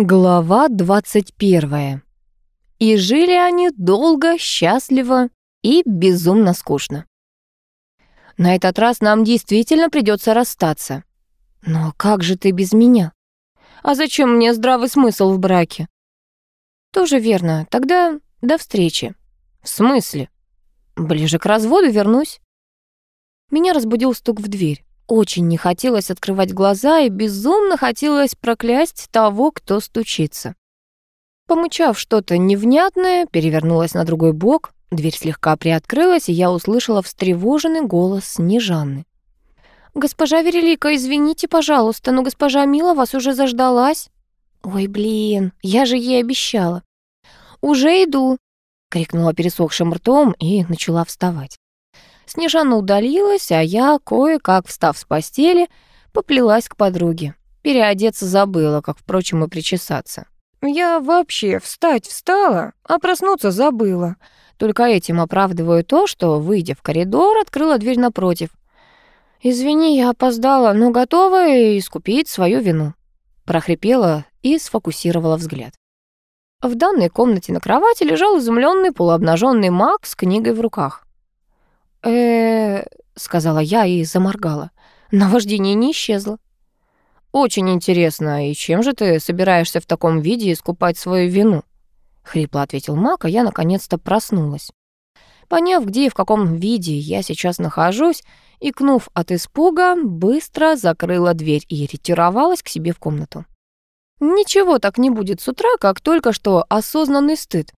Глава 21. И жили они долго, счастливо и безумно скучно. На этот раз нам действительно придется расстаться. Но как же ты без меня? А зачем мне здравый смысл в браке? Тоже верно. Тогда до встречи. В смысле? Ближе к разводу вернусь. Меня разбудил стук в дверь. Очень не хотелось открывать глаза и безумно хотелось проклясть того, кто стучится. Помычав что-то невнятное, перевернулась на другой бок, дверь слегка приоткрылась, и я услышала встревоженный голос Снежаны. «Госпожа Верелика, извините, пожалуйста, но госпожа Мила вас уже заждалась». «Ой, блин, я же ей обещала». «Уже иду», — крикнула пересохшим ртом и начала вставать. Снежана удалилась, а я, кое-как встав с постели, поплелась к подруге. Переодеться забыла, как, впрочем, и причесаться. Я вообще встать встала, а проснуться забыла. Только этим оправдываю то, что, выйдя в коридор, открыла дверь напротив. «Извини, я опоздала, но готова искупить свою вину», прохрипела и сфокусировала взгляд. В данной комнате на кровати лежал изумленный полуобнаженный маг с книгой в руках э сказала я и заморгала. Наваждение не исчезло. «Очень интересно, и чем же ты собираешься в таком виде искупать свою вину?» — хрипло ответил Мак, а я наконец-то проснулась. Поняв, где и в каком виде я сейчас нахожусь, икнув от испуга, быстро закрыла дверь и ретировалась к себе в комнату. Ничего так не будет с утра, как только что осознанный стыд.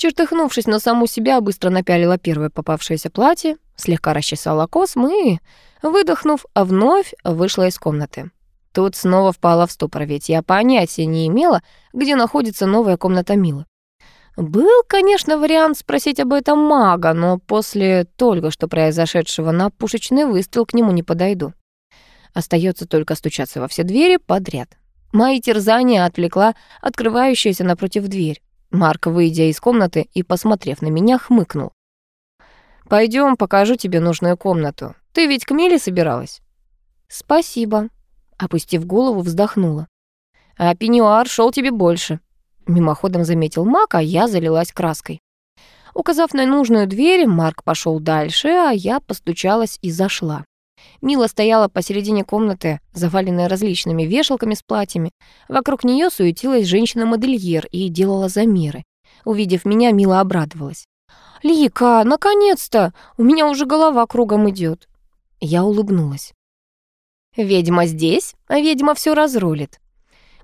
Чертыхнувшись на саму себя, быстро напялила первое попавшееся платье, слегка расчесала космы и, выдохнув, вновь вышла из комнаты. Тут снова впала в ступор, ведь я понятия не имела, где находится новая комната Милы. Был, конечно, вариант спросить об этом мага, но после только что произошедшего на пушечный выстрел к нему не подойду. Остается только стучаться во все двери подряд. Мои терзания отвлекла открывающаяся напротив дверь. Марк, выйдя из комнаты и посмотрев на меня, хмыкнул. Пойдем, покажу тебе нужную комнату. Ты ведь к Миле собиралась?» «Спасибо», — опустив голову, вздохнула. «А пеньюар шел тебе больше», — мимоходом заметил Мак, а я залилась краской. Указав на нужную дверь, Марк пошел дальше, а я постучалась и зашла. Мила стояла посередине комнаты, заваленная различными вешалками с платьями. Вокруг нее суетилась женщина-модельер и делала замеры. Увидев меня, Мила обрадовалась. «Лика, наконец-то! У меня уже голова кругом идет. Я улыбнулась. «Ведьма здесь, а ведьма все разрулит».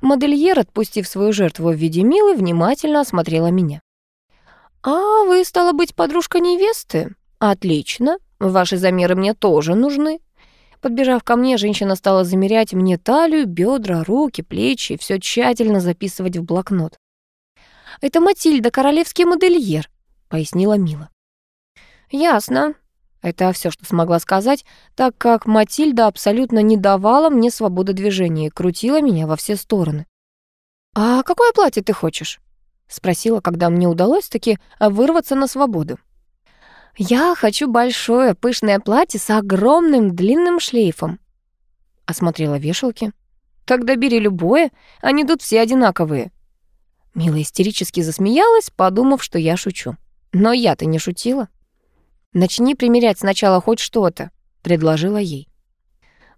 Модельер, отпустив свою жертву в виде Милы, внимательно осмотрела меня. «А вы, стала быть, подружка невесты? Отлично. Ваши замеры мне тоже нужны. Подбежав ко мне, женщина стала замерять мне талию, бедра, руки, плечи, все тщательно записывать в блокнот. «Это Матильда, королевский модельер», — пояснила Мила. «Ясно». Это все, что смогла сказать, так как Матильда абсолютно не давала мне свободы движения и крутила меня во все стороны. «А какое платье ты хочешь?» — спросила, когда мне удалось таки вырваться на свободу. «Я хочу большое пышное платье с огромным длинным шлейфом». Осмотрела вешалки. «Тогда бери любое, они тут все одинаковые». Мила истерически засмеялась, подумав, что я шучу. Но я-то не шутила. «Начни примерять сначала хоть что-то», — предложила ей.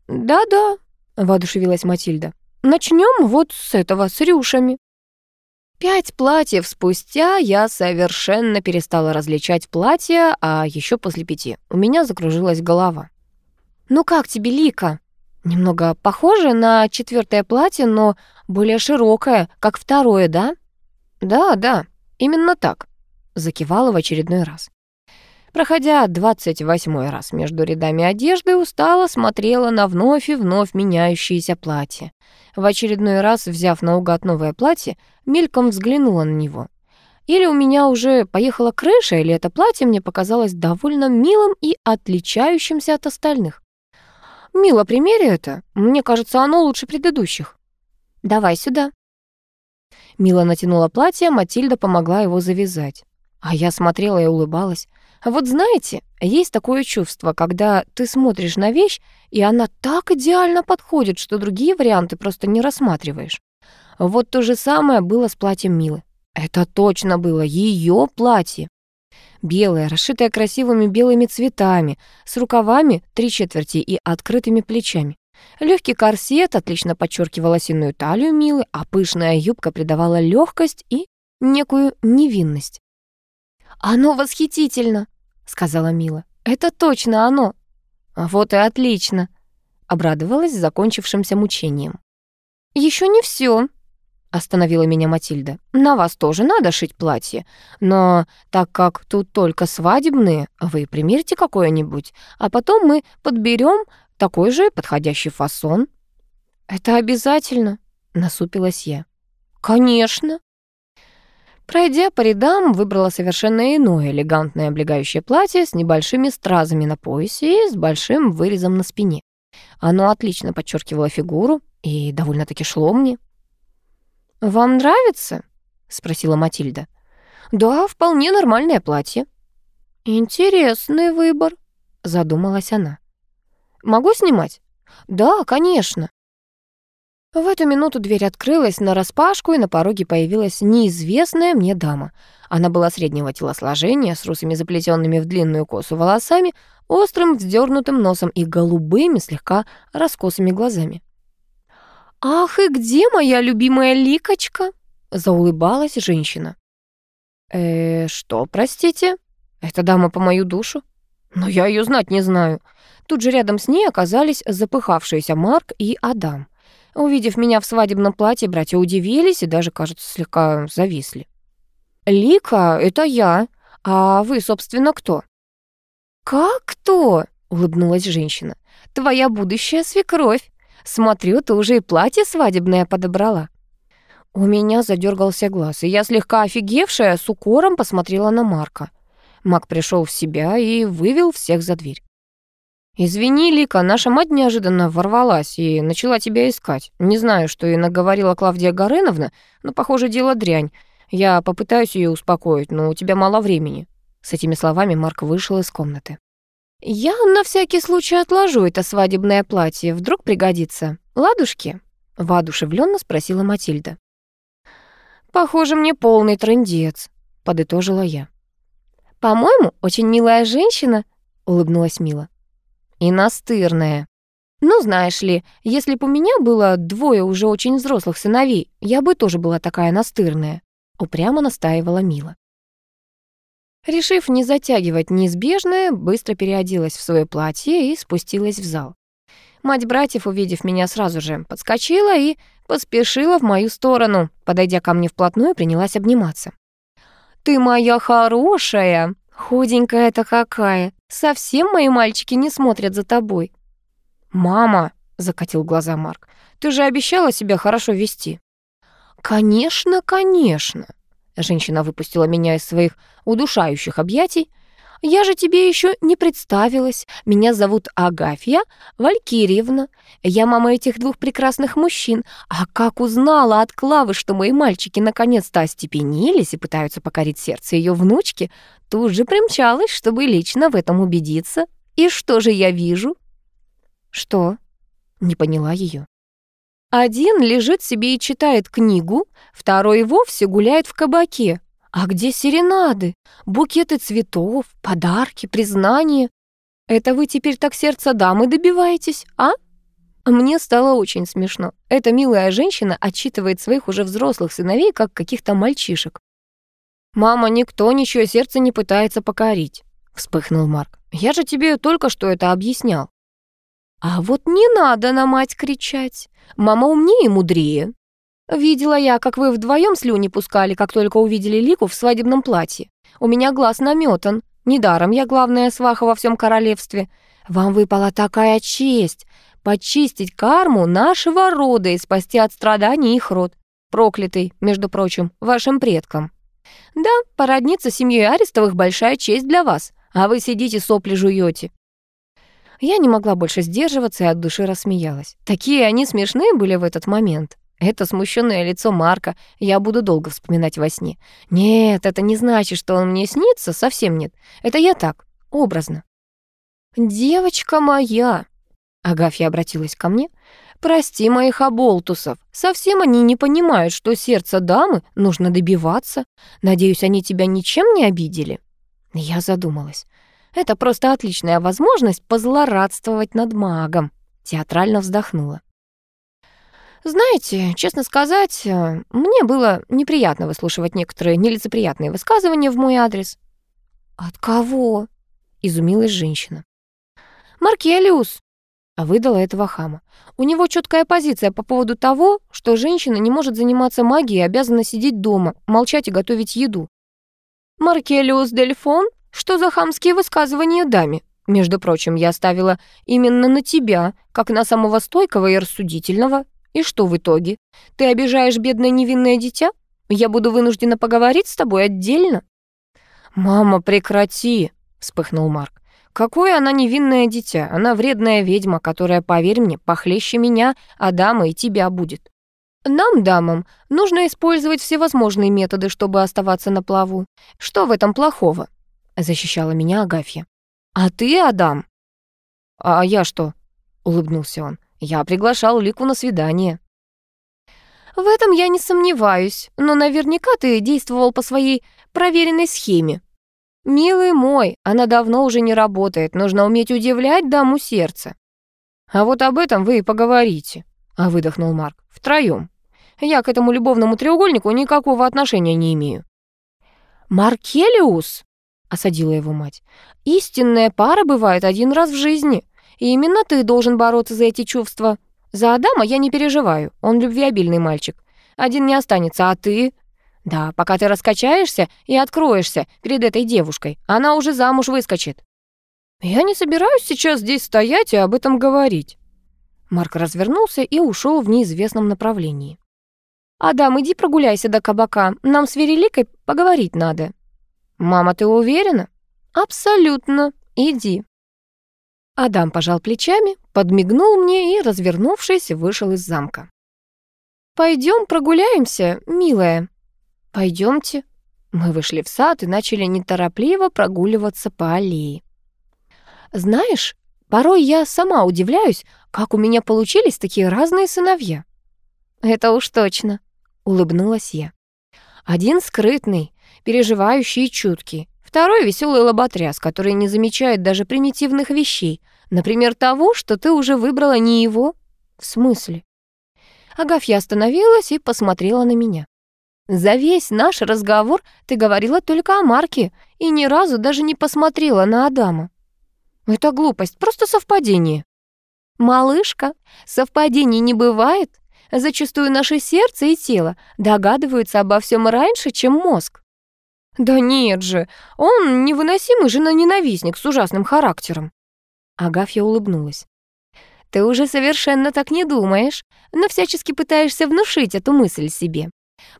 «Да-да», — воодушевилась Матильда. «Начнем вот с этого, с рюшами». Пять платьев спустя я совершенно перестала различать платья, а еще после пяти у меня закружилась голова. «Ну как тебе, Лика?» «Немного похоже на четвертое платье, но более широкое, как второе, да?» «Да, да, именно так», — закивала в очередной раз. Проходя двадцать восьмой раз между рядами одежды, устало смотрела на вновь и вновь меняющиеся платья. В очередной раз, взяв наугад новое платье, мельком взглянула на него. Или у меня уже поехала крыша, или это платье мне показалось довольно милым и отличающимся от остальных. «Мила, примери это. Мне кажется, оно лучше предыдущих». «Давай сюда». Мила натянула платье, Матильда помогла его завязать. А я смотрела и улыбалась. Вот знаете, есть такое чувство, когда ты смотришь на вещь, и она так идеально подходит, что другие варианты просто не рассматриваешь. Вот то же самое было с платьем Милы. Это точно было ее платье. Белое, расшитое красивыми белыми цветами, с рукавами три четверти и открытыми плечами. Легкий корсет отлично подчеркивал осиную талию Милы, а пышная юбка придавала легкость и некую невинность. «Оно восхитительно!» — сказала Мила. «Это точно оно!» «Вот и отлично!» — обрадовалась закончившимся мучением. Еще не все, остановила меня Матильда. «На вас тоже надо шить платье, но так как тут только свадебные, вы примерьте какое-нибудь, а потом мы подберем такой же подходящий фасон». «Это обязательно?» — насупилась я. «Конечно». Пройдя по рядам, выбрала совершенно иное элегантное облегающее платье с небольшими стразами на поясе и с большим вырезом на спине. Оно отлично подчеркивало фигуру и довольно-таки шло мне. «Вам нравится?» — спросила Матильда. «Да, вполне нормальное платье». «Интересный выбор», — задумалась она. «Могу снимать?» «Да, конечно». В эту минуту дверь открылась нараспашку, и на пороге появилась неизвестная мне дама. Она была среднего телосложения, с русыми заплетенными в длинную косу волосами, острым вздернутым носом и голубыми, слегка раскосыми глазами. «Ах, и где моя любимая ликочка?» — заулыбалась женщина. «Э, что, простите? Эта дама по мою душу? Но я ее знать не знаю». Тут же рядом с ней оказались запыхавшиеся Марк и Адам. Увидев меня в свадебном платье, братья удивились и даже, кажется, слегка зависли. «Лика, это я. А вы, собственно, кто?» «Как кто?» — улыбнулась женщина. «Твоя будущая свекровь. Смотрю, ты уже и платье свадебное подобрала». У меня задергался глаз, и я, слегка офигевшая, с укором посмотрела на Марка. Мак пришел в себя и вывел всех за дверь. «Извини, Лика, наша мать неожиданно ворвалась и начала тебя искать. Не знаю, что и наговорила Клавдия Горыновна, но, похоже, дело дрянь. Я попытаюсь ее успокоить, но у тебя мало времени». С этими словами Марк вышел из комнаты. «Я на всякий случай отложу это свадебное платье, вдруг пригодится. Ладушки?» — воодушевленно спросила Матильда. «Похоже, мне полный трындец», — подытожила я. «По-моему, очень милая женщина», — улыбнулась Мила. «И настырная. Ну, знаешь ли, если бы у меня было двое уже очень взрослых сыновей, я бы тоже была такая настырная», — упрямо настаивала Мила. Решив не затягивать неизбежное, быстро переоделась в свое платье и спустилась в зал. Мать братьев, увидев меня, сразу же подскочила и поспешила в мою сторону. Подойдя ко мне вплотную, принялась обниматься. «Ты моя хорошая! Худенькая-то какая! Совсем мои мальчики не смотрят за тобой!» «Мама!» — закатил глаза Марк. «Ты же обещала себя хорошо вести!» «Конечно, конечно!» Женщина выпустила меня из своих удушающих объятий. «Я же тебе еще не представилась. Меня зовут Агафья Валькирьевна. Я мама этих двух прекрасных мужчин. А как узнала от Клавы, что мои мальчики наконец-то остепенились и пытаются покорить сердце ее внучки, тут же примчалась, чтобы лично в этом убедиться. И что же я вижу?» «Что?» — не поняла ее. Один лежит себе и читает книгу, второй вовсе гуляет в кабаке. А где серенады, букеты цветов, подарки, признания? Это вы теперь так сердца дамы добиваетесь, а? Мне стало очень смешно. Эта милая женщина отчитывает своих уже взрослых сыновей, как каких-то мальчишек. «Мама, никто ничего сердце не пытается покорить», — вспыхнул Марк. «Я же тебе только что это объяснял». А вот не надо на мать кричать. Мама умнее и мудрее. Видела я, как вы вдвоем слюни пускали, как только увидели Лику в свадебном платье. У меня глаз наметан. Недаром я главная сваха во всем королевстве. Вам выпала такая честь — почистить карму нашего рода и спасти от страданий их род. Проклятый, между прочим, вашим предкам. Да, породниться с семьей Арестовых — большая честь для вас, а вы сидите сопли жуете. Я не могла больше сдерживаться и от души рассмеялась. Такие они смешные были в этот момент. Это смущенное лицо Марка я буду долго вспоминать во сне. Нет, это не значит, что он мне снится, совсем нет. Это я так, образно. «Девочка моя!» Агафья обратилась ко мне. Прости моих оболтусов. Совсем они не понимают, что сердце дамы нужно добиваться. Надеюсь, они тебя ничем не обидели?» Я задумалась. Это просто отличная возможность позлорадствовать над магом. Театрально вздохнула. Знаете, честно сказать, э, мне было неприятно выслушивать некоторые нелицеприятные высказывания в мой адрес. «От кого?» — изумилась женщина. «Маркелиус», — выдала этого хама. «У него четкая позиция по поводу того, что женщина не может заниматься магией и обязана сидеть дома, молчать и готовить еду». «Маркелиус Дельфон? Что за хамские высказывания даме? Между прочим, я ставила именно на тебя, как на самого стойкого и рассудительного. И что в итоге? Ты обижаешь бедное невинное дитя? Я буду вынуждена поговорить с тобой отдельно?» «Мама, прекрати!» — вспыхнул Марк. «Какое она невинное дитя? Она вредная ведьма, которая, поверь мне, похлеще меня, Адама и тебя будет. Нам, дамам, нужно использовать всевозможные методы, чтобы оставаться на плаву. Что в этом плохого?» — защищала меня Агафья. «А ты, Адам?» «А я что?» — улыбнулся он. «Я приглашал Лику на свидание». «В этом я не сомневаюсь, но наверняка ты действовал по своей проверенной схеме», «Милый мой, она давно уже не работает, нужно уметь удивлять даму сердца». «А вот об этом вы и поговорите», — а выдохнул Марк, — «втроём. Я к этому любовному треугольнику никакого отношения не имею». «Маркелиус», — осадила его мать, — «истинная пара бывает один раз в жизни, и именно ты должен бороться за эти чувства. За Адама я не переживаю, он любвеобильный мальчик. Один не останется, а ты...» Да, пока ты раскачаешься и откроешься перед этой девушкой, она уже замуж выскочит. Я не собираюсь сейчас здесь стоять и об этом говорить. Марк развернулся и ушел в неизвестном направлении. «Адам, иди прогуляйся до кабака, нам с Вереликой поговорить надо». «Мама, ты уверена?» «Абсолютно, иди». Адам пожал плечами, подмигнул мне и, развернувшись, вышел из замка. «Пойдем прогуляемся, милая», Пойдемте. Мы вышли в сад и начали неторопливо прогуливаться по аллее. Знаешь, порой я сама удивляюсь, как у меня получились такие разные сыновья. Это уж точно, улыбнулась я. Один скрытный, переживающий и чуткий, второй веселый лоботряс, который не замечает даже примитивных вещей, например, того, что ты уже выбрала не его. В смысле? Агафья остановилась и посмотрела на меня. За весь наш разговор ты говорила только о Марке и ни разу даже не посмотрела на Адама. Это глупость, просто совпадение. Малышка, совпадений не бывает. Зачастую наше сердце и тело догадываются обо всем раньше, чем мозг. Да нет же, он невыносимый жена-ненавистник с ужасным характером. Агафья улыбнулась. Ты уже совершенно так не думаешь, но всячески пытаешься внушить эту мысль себе.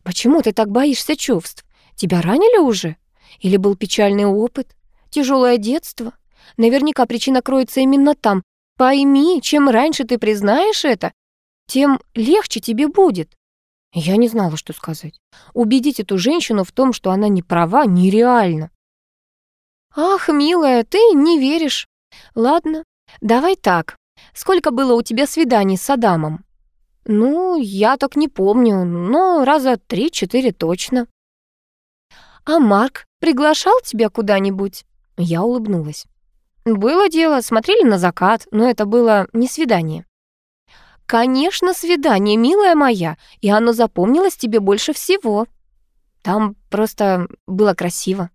Почему ты так боишься чувств? Тебя ранили уже? Или был печальный опыт? Тяжелое детство? Наверняка причина кроется именно там. Пойми, чем раньше ты признаешь это, тем легче тебе будет. Я не знала, что сказать. Убедить эту женщину в том, что она не права, нереально. Ах, милая, ты не веришь. Ладно, давай так. Сколько было у тебя свиданий с Адамом? «Ну, я так не помню, но раза три-четыре точно». «А Марк приглашал тебя куда-нибудь?» Я улыбнулась. «Было дело, смотрели на закат, но это было не свидание». «Конечно, свидание, милая моя, и оно запомнилось тебе больше всего. Там просто было красиво».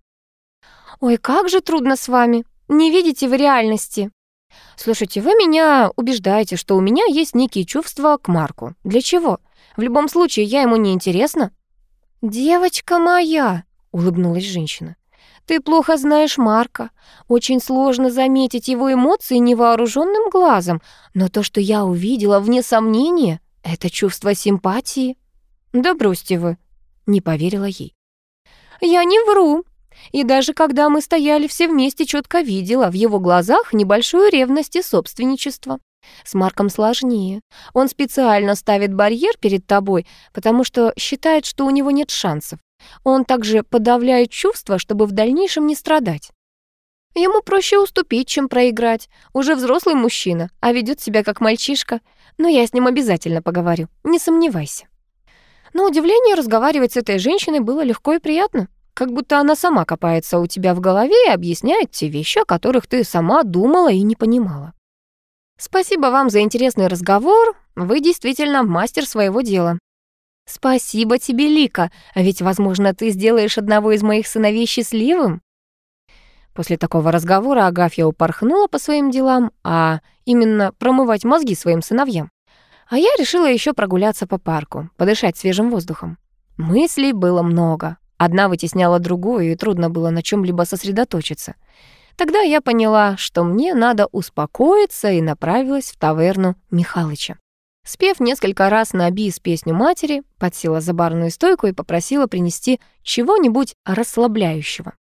«Ой, как же трудно с вами. Не видите в реальности. «Слушайте, вы меня убеждаете, что у меня есть некие чувства к Марку. Для чего? В любом случае, я ему не интересна». «Девочка моя», — улыбнулась женщина, «ты плохо знаешь Марка. Очень сложно заметить его эмоции невооруженным глазом, но то, что я увидела, вне сомнения, это чувство симпатии». «Да бросьте вы», — не поверила ей. «Я не вру», и даже когда мы стояли все вместе, четко видела в его глазах небольшую ревность и собственничество. С Марком сложнее. Он специально ставит барьер перед тобой, потому что считает, что у него нет шансов. Он также подавляет чувства, чтобы в дальнейшем не страдать. Ему проще уступить, чем проиграть. Уже взрослый мужчина, а ведет себя как мальчишка. Но я с ним обязательно поговорю, не сомневайся. На удивление, разговаривать с этой женщиной было легко и приятно. Как будто она сама копается у тебя в голове и объясняет те вещи, о которых ты сама думала и не понимала. Спасибо вам за интересный разговор. Вы действительно мастер своего дела. Спасибо тебе, Лика. А ведь, возможно, ты сделаешь одного из моих сыновей счастливым. После такого разговора Агафья упорхнула по своим делам, а именно промывать мозги своим сыновьям. А я решила еще прогуляться по парку, подышать свежим воздухом. Мыслей было много. Одна вытесняла другую, и трудно было на чем либо сосредоточиться. Тогда я поняла, что мне надо успокоиться, и направилась в таверну Михалыча. Спев несколько раз на бис песню матери, подсела за барную стойку и попросила принести чего-нибудь расслабляющего.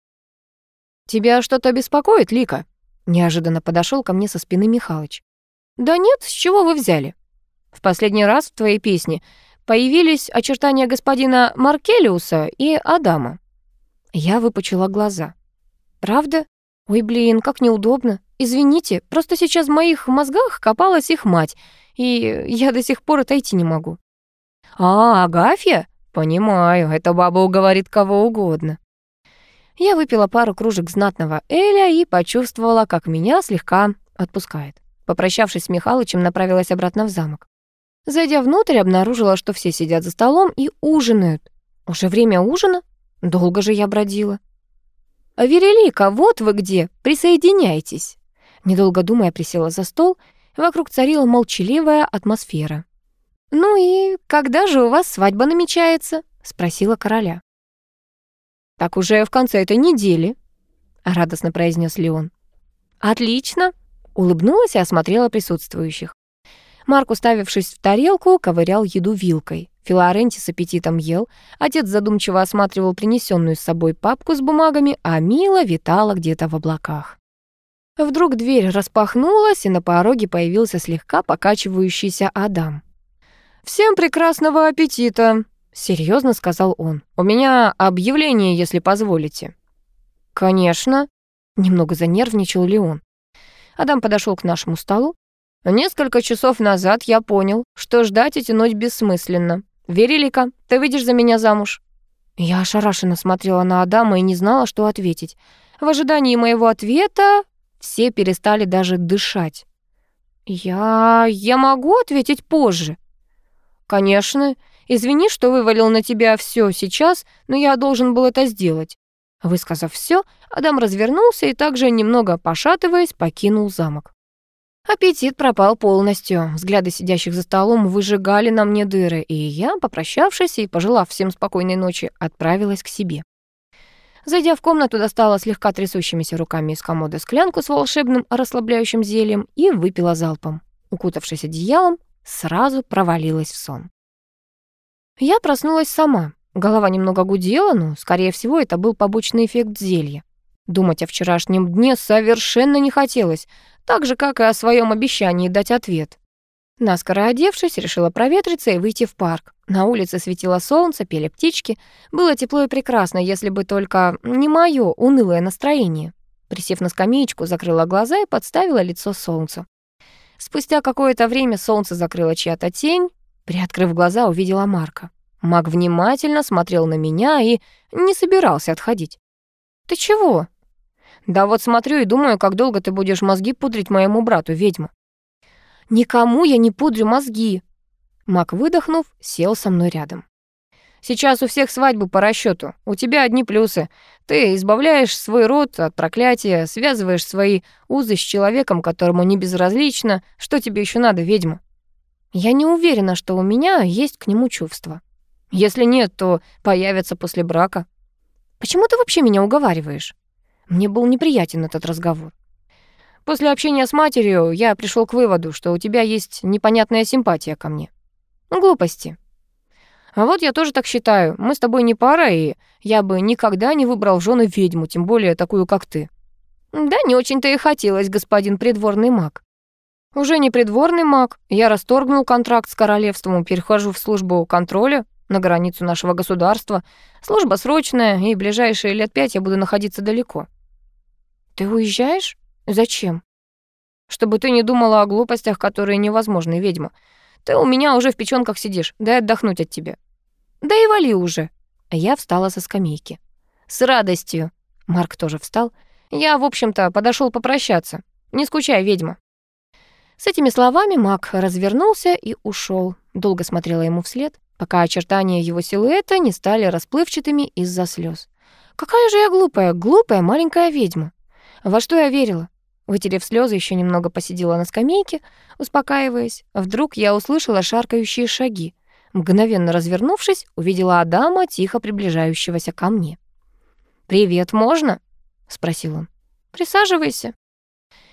«Тебя что-то беспокоит, Лика?» Неожиданно подошел ко мне со спины Михалыч. «Да нет, с чего вы взяли?» «В последний раз в твоей песне появились очертания господина Маркелиуса и Адама». Я выпучила глаза. «Правда? Ой, блин, как неудобно. Извините, просто сейчас в моих мозгах копалась их мать, и я до сих пор отойти не могу». «А, Агафья? Понимаю, эта баба уговорит кого угодно». Я выпила пару кружек знатного Эля и почувствовала, как меня слегка отпускает. Попрощавшись с Михалычем, направилась обратно в замок. Зайдя внутрь, обнаружила, что все сидят за столом и ужинают. Уже время ужина? Долго же я бродила. «Верелика, вот вы где! Присоединяйтесь!» Недолго думая, присела за стол. Вокруг царила молчаливая атмосфера. «Ну и когда же у вас свадьба намечается?» — спросила короля. «Так уже в конце этой недели», — радостно произнес Леон. «Отлично», — улыбнулась и осмотрела присутствующих. Марк, уставившись в тарелку, ковырял еду вилкой. Филаренти с аппетитом ел, отец задумчиво осматривал принесенную с собой папку с бумагами, а Мила витала где-то в облаках. Вдруг дверь распахнулась, и на пороге появился слегка покачивающийся Адам. «Всем прекрасного аппетита!» Серьезно сказал он. «У меня объявление, если позволите». «Конечно», — немного занервничал Леон. Адам подошел к нашему столу. «Несколько часов назад я понял, что ждать и тянуть бессмысленно. Верилика, ты выйдешь за меня замуж?» Я ошарашенно смотрела на Адама и не знала, что ответить. В ожидании моего ответа все перестали даже дышать. «Я... я могу ответить позже?» «Конечно. Извини, что вывалил на тебя все сейчас, но я должен был это сделать». Высказав все, Адам развернулся и также, немного пошатываясь, покинул замок. Аппетит пропал полностью. Взгляды сидящих за столом выжигали на мне дыры, и я, попрощавшись и пожелав всем спокойной ночи, отправилась к себе. Зайдя в комнату, достала слегка трясущимися руками из комода склянку с волшебным расслабляющим зельем и выпила залпом. Укутавшись одеялом, сразу провалилась в сон. Я проснулась сама. Голова немного гудела, но, скорее всего, это был побочный эффект зелья. Думать о вчерашнем дне совершенно не хотелось, так же, как и о своем обещании дать ответ. Наскоро одевшись, решила проветриться и выйти в парк. На улице светило солнце, пели птички. Было тепло и прекрасно, если бы только не мое унылое настроение. Присев на скамеечку, закрыла глаза и подставила лицо солнцу. Спустя какое-то время солнце закрыло чья-то тень, Приоткрыв глаза, увидела Марка. Маг внимательно смотрел на меня и не собирался отходить. «Ты чего?» «Да вот смотрю и думаю, как долго ты будешь мозги пудрить моему брату, ведьма». «Никому я не пудрю мозги!» Маг, выдохнув, сел со мной рядом. «Сейчас у всех свадьбы по расчету. У тебя одни плюсы. Ты избавляешь свой род от проклятия, связываешь свои узы с человеком, которому не безразлично. Что тебе еще надо, ведьма?» Я не уверена, что у меня есть к нему чувства. Если нет, то появятся после брака. Почему ты вообще меня уговариваешь? Мне был неприятен этот разговор. После общения с матерью я пришел к выводу, что у тебя есть непонятная симпатия ко мне. Глупости. А вот я тоже так считаю. Мы с тобой не пара, и я бы никогда не выбрал жены ведьму, тем более такую, как ты. Да, не очень-то и хотелось, господин придворный маг. Уже не придворный маг, я расторгнул контракт с королевством перехожу в службу контроля на границу нашего государства. Служба срочная, и ближайшие лет пять я буду находиться далеко. «Ты уезжаешь? Зачем?» «Чтобы ты не думала о глупостях, которые невозможны, ведьма. Ты у меня уже в печёнках сидишь, дай отдохнуть от тебя». «Да и вали уже». Я встала со скамейки. «С радостью». Марк тоже встал. «Я, в общем-то, подошёл попрощаться. Не скучай, ведьма». С этими словами Мак развернулся и ушёл. Долго смотрела ему вслед, пока очертания его силуэта не стали расплывчатыми из-за слёз. Какая же я глупая, глупая маленькая ведьма. Во что я верила? Вытерев слезы, еще немного посидела на скамейке, успокаиваясь. Вдруг я услышала шаркающие шаги. Мгновенно развернувшись, увидела Адама, тихо приближающегося ко мне. «Привет, можно?» — спросил он. «Присаживайся».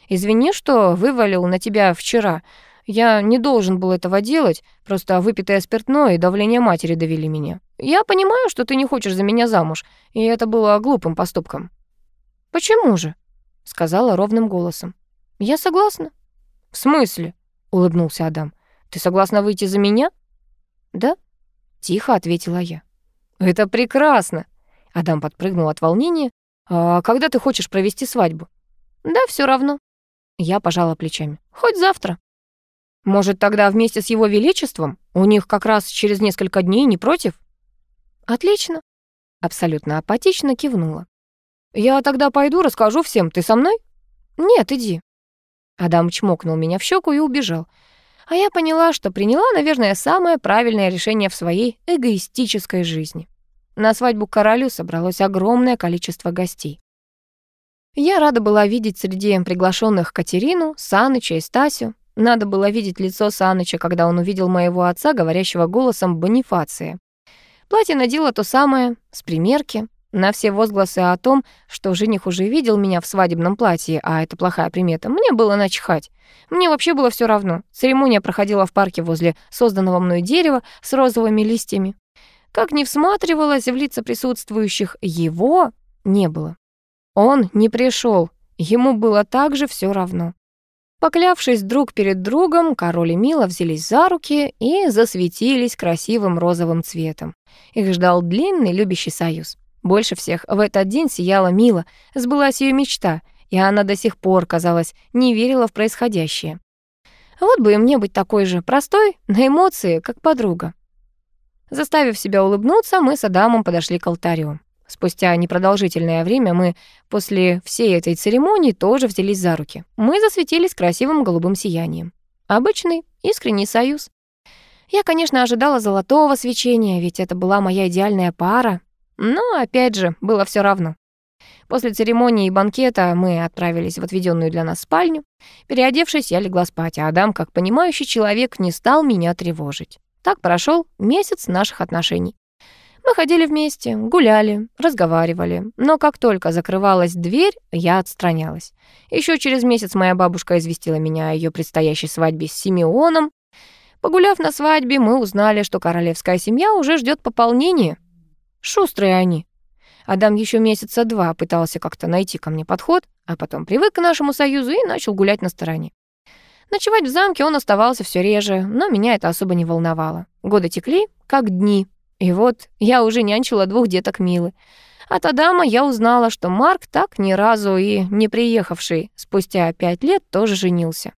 «Извини, что вывалил на тебя вчера. Я не должен был этого делать, просто выпитое спиртное и давление матери довели меня. Я понимаю, что ты не хочешь за меня замуж, и это было глупым поступком». «Почему же?» — сказала ровным голосом. «Я согласна». «В смысле?» — улыбнулся Адам. «Ты согласна выйти за меня?» «Да», — тихо ответила я. «Это прекрасно!» Адам подпрыгнул от волнения. «А когда ты хочешь провести свадьбу?» «Да, все равно». Я пожала плечами. «Хоть завтра». Может, тогда вместе с его величеством? У них как раз через несколько дней, не против? Отлично. Абсолютно апатично кивнула. Я тогда пойду, расскажу всем. Ты со мной? Нет, иди. Адам чмокнул меня в щеку и убежал. А я поняла, что приняла, наверное, самое правильное решение в своей эгоистической жизни. На свадьбу к королю собралось огромное количество гостей. Я рада была видеть среди приглашенных Катерину, Саныча и Стасю, надо было видеть лицо Саныча, когда он увидел моего отца, говорящего голосом Бонифация. Платье надела то самое, с примерки. На все возгласы о том, что жених уже видел меня в свадебном платье, а это плохая примета, мне было начихать. Мне вообще было все равно. Церемония проходила в парке возле созданного мной дерева с розовыми листьями. Как ни всматривалась в лица присутствующих, его не было. Он не пришел, ему было также все равно. Поклявшись друг перед другом, король и Мила взялись за руки и засветились красивым розовым цветом. Их ждал длинный любящий союз. Больше всех в этот день сияла Мила, сбылась ее мечта, и она до сих пор, казалось, не верила в происходящее. Вот бы и мне быть такой же простой, на эмоции, как подруга. Заставив себя улыбнуться, мы с Адамом подошли к алтарю. Спустя непродолжительное время мы после всей этой церемонии тоже взялись за руки. Мы засветились красивым голубым сиянием. Обычный, искренний союз. Я, конечно, ожидала золотого свечения, ведь это была моя идеальная пара. Но, опять же, было все равно. После церемонии и банкета мы отправились в отведенную для нас спальню. Переодевшись, я легла спать, а Адам, как понимающий человек, не стал меня тревожить. Так прошел месяц наших отношений. Мы ходили вместе, гуляли, разговаривали, но как только закрывалась дверь, я отстранялась. Еще через месяц моя бабушка известила меня о ее предстоящей свадьбе с Симеоном. Погуляв на свадьбе, мы узнали, что королевская семья уже ждет пополнения. Шустрые они. Адам еще месяца два пытался как-то найти ко мне подход, а потом привык к нашему союзу и начал гулять на стороне. Ночевать в замке он оставался все реже, но меня это особо не волновало. Годы текли, как дни, и вот я уже нянчила двух деток Милы. От Адама я узнала, что Марк, так ни разу и не приехавший спустя пять лет, тоже женился.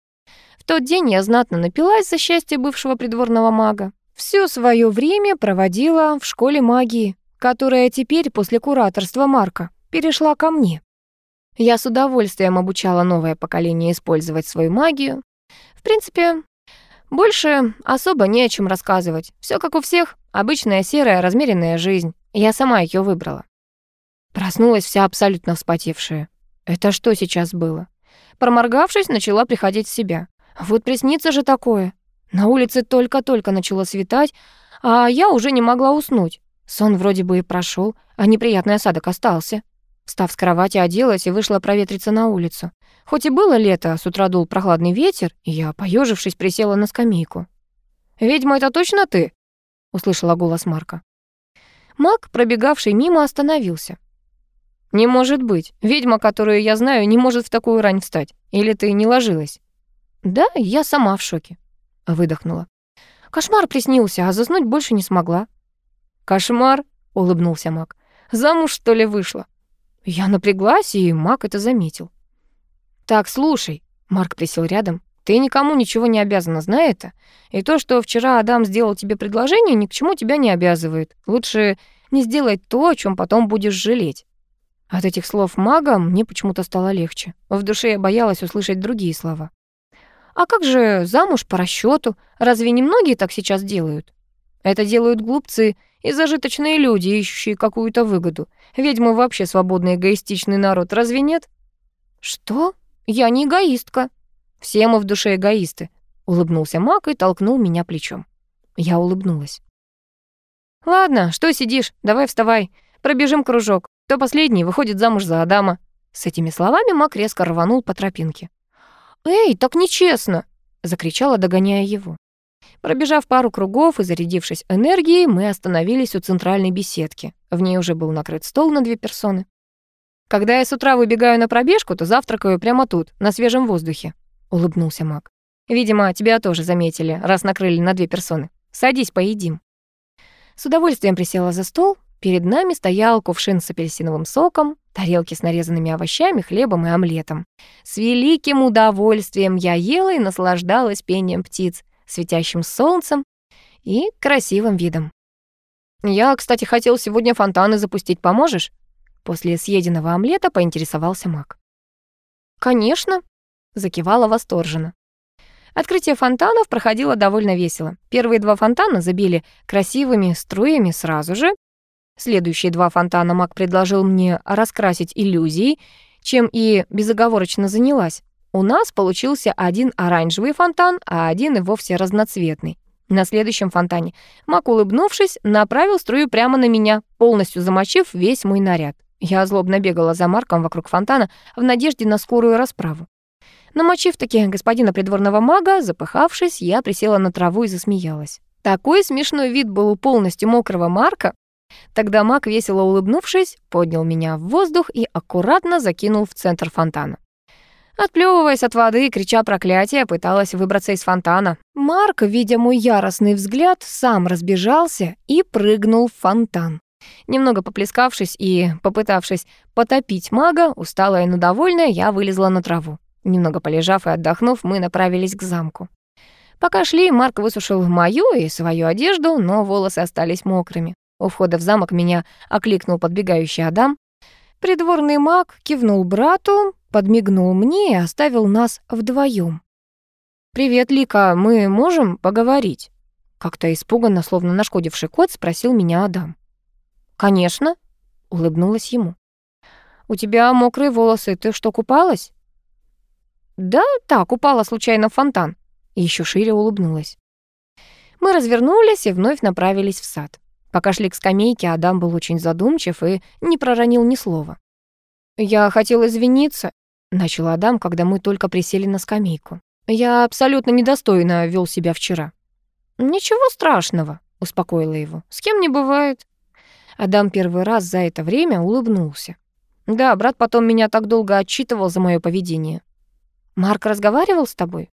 В тот день я знатно напилась за счастье бывшего придворного мага. Всё своё время проводила в школе магии, которая теперь после кураторства Марка перешла ко мне. Я с удовольствием обучала новое поколение использовать свою магию. В принципе, больше особо не о чем рассказывать. Все как у всех, обычная серая размеренная жизнь. Я сама ее выбрала. Проснулась вся абсолютно вспотевшая. Это что сейчас было? Проморгавшись, начала приходить в себя. Вот приснится же такое. На улице только-только начало светать, а я уже не могла уснуть. Сон вроде бы и прошел, а неприятный осадок остался. Встав с кровати, оделась и вышла проветриться на улицу. Хоть и было лето, с утра дул прохладный ветер, и я, поежившись, присела на скамейку. «Ведьма, это точно ты?» — услышала голос Марка. Маг, пробегавший мимо, остановился. «Не может быть. Ведьма, которую я знаю, не может в такую рань встать. Или ты не ложилась?» «Да, я сама в шоке», — выдохнула. «Кошмар приснился, а заснуть больше не смогла». «Кошмар?» — улыбнулся Маг. «Замуж, что ли, вышла?» Я напряглась, и Мак это заметил. Так, слушай, Марк присел рядом. Ты никому ничего не обязана, знай это. И то, что вчера Адам сделал тебе предложение, ни к чему тебя не обязывает. Лучше не сделать то, о чем потом будешь жалеть. От этих слов мага мне почему-то стало легче. В душе я боялась услышать другие слова. А как же замуж по расчету? Разве не многие так сейчас делают? Это делают глупцы и зажиточные люди, ищущие какую-то выгоду. Ведьмы вообще свободный эгоистичный народ, разве нет? Что? Я не эгоистка. Все мы в душе эгоисты, улыбнулся Мак и толкнул меня плечом. Я улыбнулась. Ладно, что сидишь? Давай вставай. Пробежим кружок. Кто последний выходит замуж за Адама? С этими словами Мак резко рванул по тропинке. «Эй, так нечестно!» — закричала, догоняя его. Пробежав пару кругов и зарядившись энергией, мы остановились у центральной беседки. В ней уже был накрыт стол на две персоны. «Когда я с утра выбегаю на пробежку, то завтракаю прямо тут, на свежем воздухе», — улыбнулся Мак. «Видимо, тебя тоже заметили, раз накрыли на две персоны. Садись, поедим». С удовольствием присела за стол. Перед нами стоял кувшин с апельсиновым соком, тарелки с нарезанными овощами, хлебом и омлетом. С великим удовольствием я ела и наслаждалась пением птиц, светящим солнцем и красивым видом. «Я, кстати, хотел сегодня фонтаны запустить, поможешь?» После съеденного омлета поинтересовался Мак. «Конечно», — закивала восторженно. Открытие фонтанов проходило довольно весело. Первые два фонтана забили красивыми струями сразу же, Следующие два фонтана Мак предложил мне раскрасить иллюзии, чем и безоговорочно занялась. У нас получился один оранжевый фонтан, а один и вовсе разноцветный. На следующем фонтане Мак, улыбнувшись, направил струю прямо на меня, полностью замочив весь мой наряд. Я злобно бегала за Марком вокруг фонтана в надежде на скорую расправу. Намочив таки господина придворного мага, запыхавшись, я присела на траву и засмеялась. Такой смешной вид был у полностью мокрого Марка, Тогда маг, весело улыбнувшись, поднял меня в воздух и аккуратно закинул в центр фонтана. Отплёвываясь от воды и крича проклятия, пыталась выбраться из фонтана. Марк, видя мой яростный взгляд, сам разбежался и прыгнул в фонтан. Немного поплескавшись и попытавшись потопить мага, усталая, но довольная, я вылезла на траву. Немного полежав и отдохнув, мы направились к замку. Пока шли, Марк высушил мою и свою одежду, но волосы остались мокрыми. У входа в замок меня окликнул подбегающий Адам. Придворный маг кивнул брату, подмигнул мне и оставил нас вдвоем. «Привет, Лика, мы можем поговорить?» Как-то испуганно, словно нашкодивший кот, спросил меня Адам. «Конечно», — улыбнулась ему. «У тебя мокрые волосы, ты что, купалась?» «Да, так, упала случайно в фонтан», — еще шире улыбнулась. Мы развернулись и вновь направились в сад. Пока шли к скамейке, Адам был очень задумчив и не проронил ни слова. «Я хотел извиниться», — начал Адам, когда мы только присели на скамейку. «Я абсолютно недостойно вел себя вчера». «Ничего страшного», — успокоила его. «С кем не бывает». Адам первый раз за это время улыбнулся. «Да, брат потом меня так долго отчитывал за мое поведение». «Марк разговаривал с тобой?»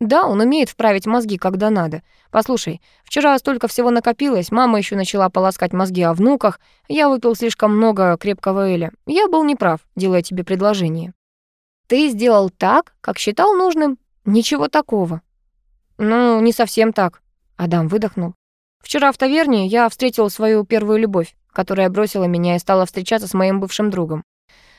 Да, он умеет вправить мозги, когда надо. Послушай, вчера столько всего накопилось, мама еще начала полоскать мозги о внуках, я выпил слишком много крепкого эля. Я был неправ, делая тебе предложение. Ты сделал так, как считал нужным. Ничего такого. Ну, не совсем так. Адам выдохнул. Вчера в таверне я встретил свою первую любовь, которая бросила меня и стала встречаться с моим бывшим другом.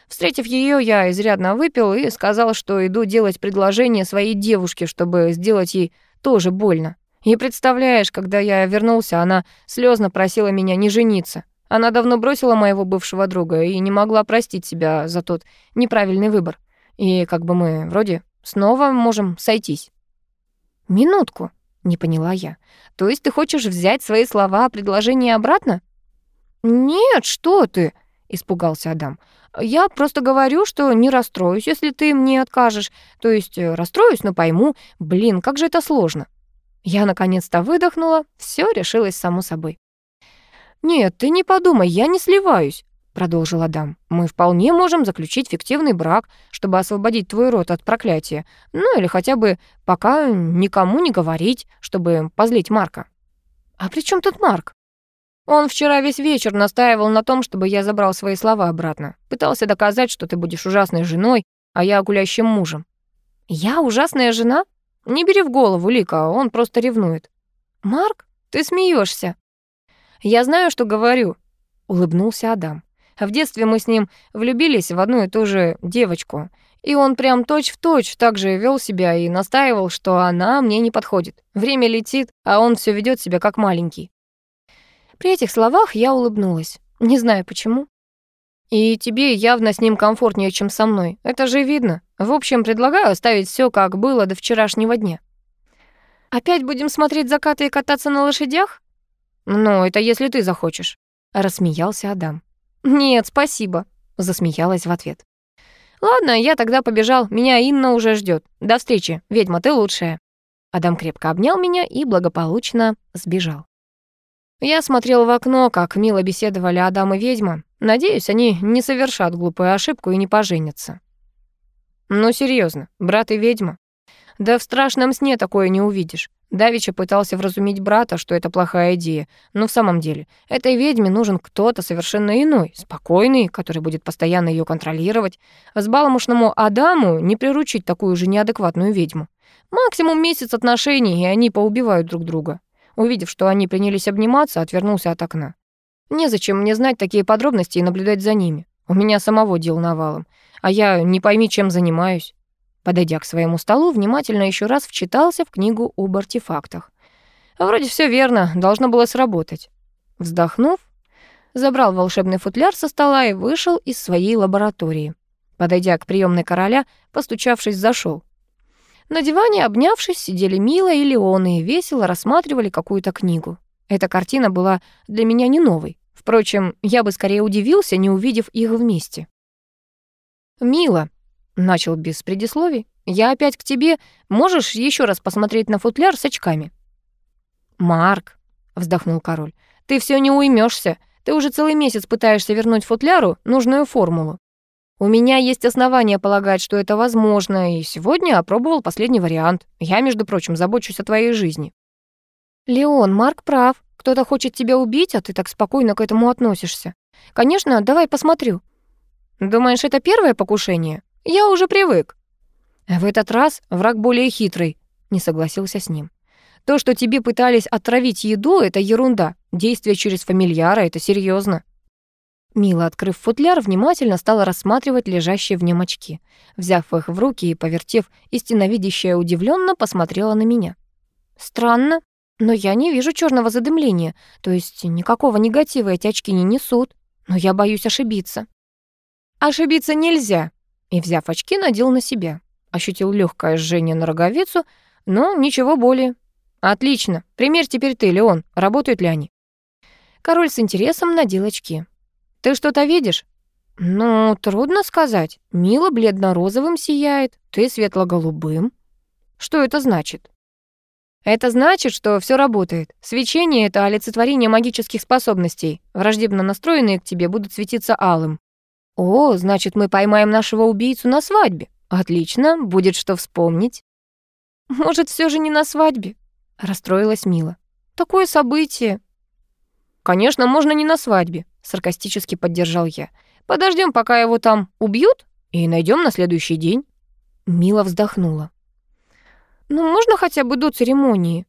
Встретив ее, я изрядно выпил и сказал, что иду делать предложение своей девушке, чтобы сделать ей тоже больно. И представляешь, когда я вернулся, она слезно просила меня не жениться. Она давно бросила моего бывшего друга и не могла простить себя за тот неправильный выбор. И как бы мы вроде снова можем сойтись. Минутку, не поняла я. То есть ты хочешь взять свои слова о предложении обратно? Нет, что ты, испугался Адам. Я просто говорю, что не расстроюсь, если ты мне откажешь. То есть э, расстроюсь, но пойму. Блин, как же это сложно. Я наконец-то выдохнула, все решилось само собой. «Нет, ты не подумай, я не сливаюсь», — продолжил Адам. «Мы вполне можем заключить фиктивный брак, чтобы освободить твой род от проклятия. Ну или хотя бы пока никому не говорить, чтобы позлить Марка». «А при чем тут Марк?» Он вчера весь вечер настаивал на том, чтобы я забрал свои слова обратно. Пытался доказать, что ты будешь ужасной женой, а я гулящим мужем. Я ужасная жена? Не бери в голову, Лика, он просто ревнует. Марк, ты смеешься. Я знаю, что говорю, улыбнулся Адам. В детстве мы с ним влюбились в одну и ту же девочку, и он прям точь-в-точь так же вел себя и настаивал, что она мне не подходит. Время летит, а он все ведет себя как маленький. При этих словах я улыбнулась. Не знаю почему. И тебе явно с ним комфортнее, чем со мной. Это же видно. В общем, предлагаю оставить все, как было до вчерашнего дня. Опять будем смотреть закаты и кататься на лошадях? Ну, это если ты захочешь. Рассмеялся Адам. Нет, спасибо. Засмеялась в ответ. Ладно, я тогда побежал. Меня Инна уже ждет. До встречи. Ведьма, ты лучшая. Адам крепко обнял меня и благополучно сбежал. Я смотрел в окно, как мило беседовали Адам и ведьма. Надеюсь, они не совершат глупую ошибку и не поженятся. Ну, серьезно, брат и ведьма. Да в страшном сне такое не увидишь. Давича пытался вразумить брата, что это плохая идея. Но в самом деле, этой ведьме нужен кто-то совершенно иной, спокойный, который будет постоянно ее контролировать. Взбаломошному Адаму не приручить такую же неадекватную ведьму. Максимум месяц отношений, и они поубивают друг друга. Увидев, что они принялись обниматься, отвернулся от окна. Незачем мне знать такие подробности и наблюдать за ними. У меня самого дел навалом, а я не пойми, чем занимаюсь. Подойдя к своему столу, внимательно еще раз вчитался в книгу об артефактах. Вроде все верно, должно было сработать. Вздохнув, забрал волшебный футляр со стола и вышел из своей лаборатории. Подойдя к приемной короля, постучавшись, зашел. На диване, обнявшись, сидели Мила и Леона и весело рассматривали какую-то книгу. Эта картина была для меня не новой. Впрочем, я бы скорее удивился, не увидев их вместе. «Мила», — начал без предисловий, — «я опять к тебе. Можешь еще раз посмотреть на футляр с очками?» «Марк», — вздохнул король, — «ты все не уймешься. Ты уже целый месяц пытаешься вернуть футляру нужную формулу. У меня есть основания полагать, что это возможно, и сегодня опробовал последний вариант. Я, между прочим, забочусь о твоей жизни». «Леон, Марк прав. Кто-то хочет тебя убить, а ты так спокойно к этому относишься. Конечно, давай посмотрю». «Думаешь, это первое покушение? Я уже привык». «В этот раз враг более хитрый», — не согласился с ним. «То, что тебе пытались отравить еду, это ерунда. Действие через фамильяра — это серьезно. Мила, открыв футляр, внимательно стала рассматривать лежащие в нем очки. Взяв их в руки и повертев, истиновидящая удивленно посмотрела на меня. «Странно, но я не вижу черного задымления, то есть никакого негатива эти очки не несут, но я боюсь ошибиться». «Ошибиться нельзя», и, взяв очки, надел на себя. Ощутил легкое жжение на роговицу, но ничего более. «Отлично. Примерь теперь ты, Леон. Работают ли они?» Король с интересом надел очки. Ты что-то видишь? Ну, трудно сказать. Мила бледно-розовым сияет, ты светло-голубым. Что это значит? Это значит, что все работает. Свечение — это олицетворение магических способностей. Враждебно настроенные к тебе будут светиться алым. О, значит, мы поймаем нашего убийцу на свадьбе. Отлично, будет что вспомнить. Может, все же не на свадьбе? Расстроилась Мила. Такое событие. Конечно, можно не на свадьбе. — саркастически поддержал я. «Подождем, пока его там убьют, и найдем на следующий день». Мила вздохнула. «Ну, можно хотя бы до церемонии?»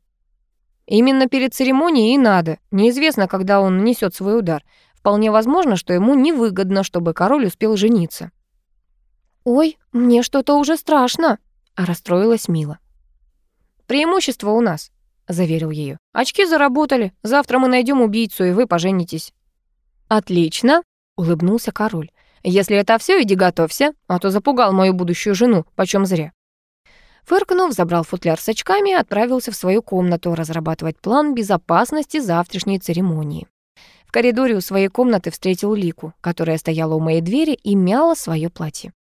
«Именно перед церемонией и надо. Неизвестно, когда он нанесет свой удар. Вполне возможно, что ему невыгодно, чтобы король успел жениться». «Ой, мне что-то уже страшно», — расстроилась Мила. «Преимущество у нас», — заверил ее. «Очки заработали. Завтра мы найдем убийцу, и вы поженитесь». «Отлично», — улыбнулся король. «Если это все, иди готовься, а то запугал мою будущую жену, почем зря». Фыркнув, забрал футляр с очками и отправился в свою комнату разрабатывать план безопасности завтрашней церемонии. В коридоре у своей комнаты встретил Лику, которая стояла у моей двери и мяла свое платье.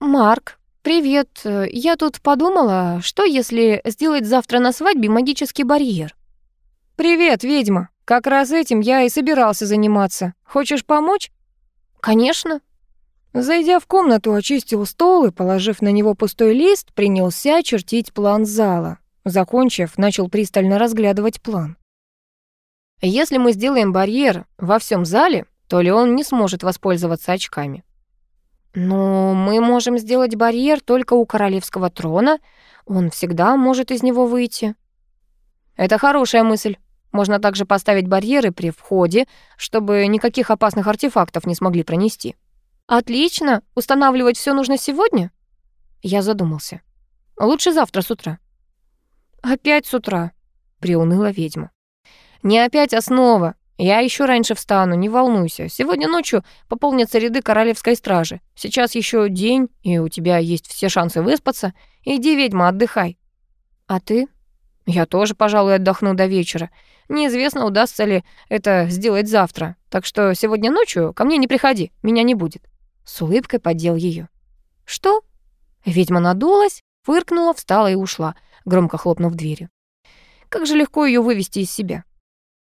«Марк, привет. Я тут подумала, что если сделать завтра на свадьбе магический барьер?» «Привет, ведьма!» Как раз этим я и собирался заниматься. Хочешь помочь? Конечно. Зайдя в комнату, очистил стол и, положив на него пустой лист, принялся чертить план зала. Закончив, начал пристально разглядывать план. Если мы сделаем барьер во всем зале, то Леон не сможет воспользоваться очками. Но мы можем сделать барьер только у королевского трона. Он всегда может из него выйти. Это хорошая мысль. Можно также поставить барьеры при входе, чтобы никаких опасных артефактов не смогли пронести. Отлично. Устанавливать все нужно сегодня? Я задумался. Лучше завтра с утра. Опять с утра, приуныла ведьма. Не опять, а снова. Я еще раньше встану, не волнуйся. Сегодня ночью пополнятся ряды королевской стражи. Сейчас еще день, и у тебя есть все шансы выспаться. Иди, ведьма, отдыхай. А ты? Я тоже, пожалуй, отдохну до вечера. Неизвестно, удастся ли это сделать завтра. Так что сегодня ночью ко мне не приходи, меня не будет. С улыбкой поддел ее. Что? Ведьма надулась, фыркнула, встала и ушла, громко хлопнув дверью. Как же легко ее вывести из себя.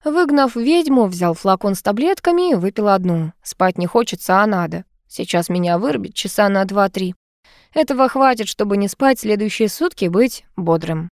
Выгнав ведьму, взял флакон с таблетками и выпил одну. Спать не хочется, а надо. Сейчас меня вырубит часа на два-три. Этого хватит, чтобы не спать следующие сутки быть бодрым.